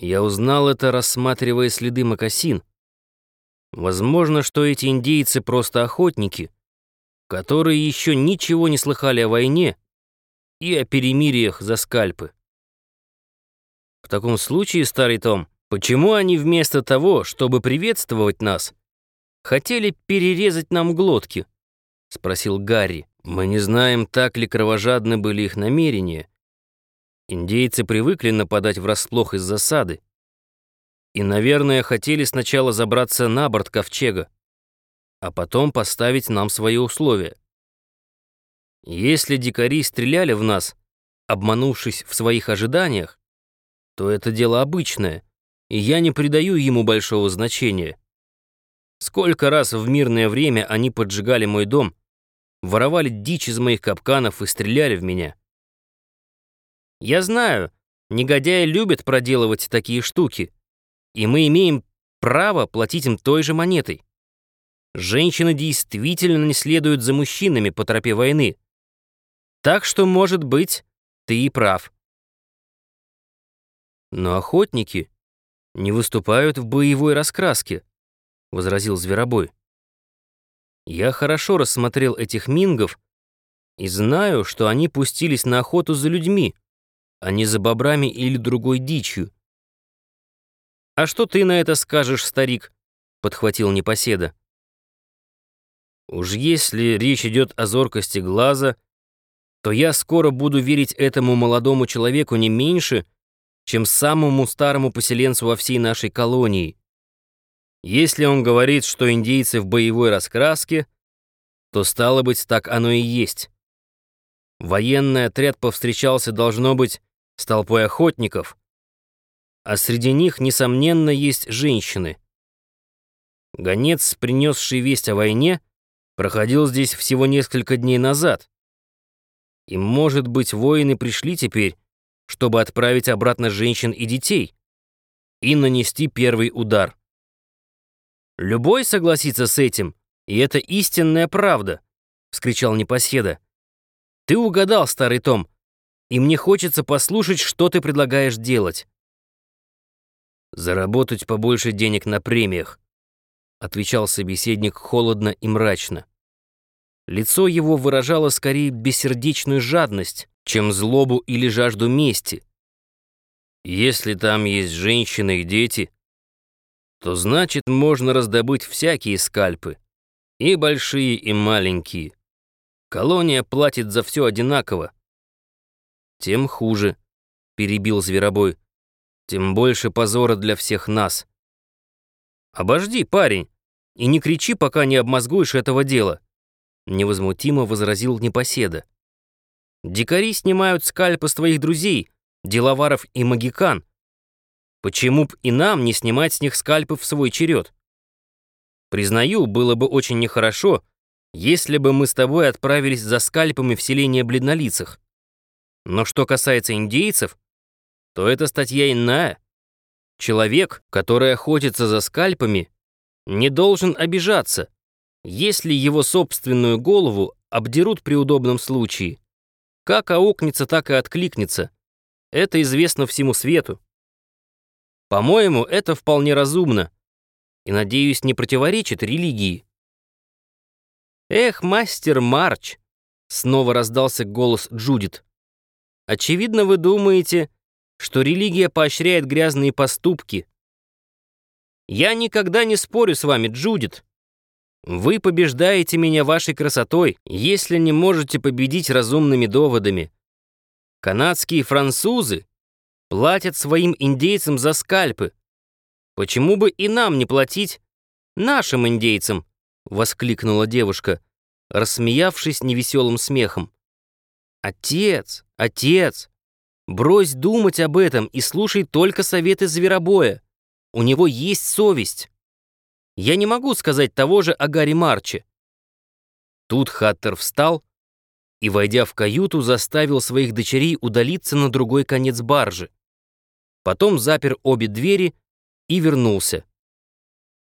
Я узнал это, рассматривая следы мокасин. Возможно, что эти индейцы просто охотники, которые еще ничего не слыхали о войне и о перемириях за скальпы. В таком случае, старый Том, почему они вместо того, чтобы приветствовать нас, хотели перерезать нам глотки? Спросил Гарри. Мы не знаем, так ли кровожадны были их намерения. Индейцы привыкли нападать врасплох из засады. И, наверное, хотели сначала забраться на борт ковчега, а потом поставить нам свои условия. Если дикари стреляли в нас, обманувшись в своих ожиданиях, то это дело обычное, и я не придаю ему большого значения. Сколько раз в мирное время они поджигали мой дом, воровали дичь из моих капканов и стреляли в меня. Я знаю, негодяи любят проделывать такие штуки, и мы имеем право платить им той же монетой. Женщины действительно не следуют за мужчинами по тропе войны. Так что, может быть, ты и прав. Но охотники не выступают в боевой раскраске, возразил Зверобой. Я хорошо рассмотрел этих мингов и знаю, что они пустились на охоту за людьми, а не за бобрами или другой дичью. «А что ты на это скажешь, старик?» — подхватил непоседа. «Уж если речь идет о зоркости глаза, то я скоро буду верить этому молодому человеку не меньше, чем самому старому поселенцу во всей нашей колонии. Если он говорит, что индейцы в боевой раскраске, то стало быть, так оно и есть. Военный отряд повстречался, должно быть, с толпой охотников, а среди них, несомненно, есть женщины. Гонец, принесший весть о войне, проходил здесь всего несколько дней назад. И, может быть, воины пришли теперь, чтобы отправить обратно женщин и детей и нанести первый удар. Любой согласится с этим, и это истинная правда, — вскричал Непоседа. Ты угадал, старый Том, и мне хочется послушать, что ты предлагаешь делать. «Заработать побольше денег на премиях», — отвечал собеседник холодно и мрачно. Лицо его выражало скорее бессердечную жадность, чем злобу или жажду мести. Если там есть женщины и дети, то значит можно раздобыть всякие скальпы, и большие, и маленькие. Колония платит за все одинаково, тем хуже», — перебил Зверобой. «Тем больше позора для всех нас». «Обожди, парень, и не кричи, пока не обмозгуешь этого дела», — невозмутимо возразил Непоседа. «Дикари снимают скальпы с твоих друзей, деловаров и магикан. Почему б и нам не снимать с них скальпы в свой черед? Признаю, было бы очень нехорошо, если бы мы с тобой отправились за скальпами в селение бледнолицах. Но что касается индейцев, то эта статья иная. Человек, который охотится за скальпами, не должен обижаться, если его собственную голову обдерут при удобном случае. Как аукнется, так и откликнется. Это известно всему свету. По-моему, это вполне разумно и, надеюсь, не противоречит религии. «Эх, мастер Марч!» — снова раздался голос Джудит. Очевидно, вы думаете, что религия поощряет грязные поступки. Я никогда не спорю с вами, Джудит. Вы побеждаете меня вашей красотой, если не можете победить разумными доводами. Канадские французы платят своим индейцам за скальпы. Почему бы и нам не платить нашим индейцам? воскликнула девушка, рассмеявшись невеселым смехом. Отец, отец, брось думать об этом и слушай только советы зверобоя. У него есть совесть. Я не могу сказать того же о Гарри Марче. Тут Хаттер встал и, войдя в каюту, заставил своих дочерей удалиться на другой конец баржи. Потом запер обе двери и вернулся.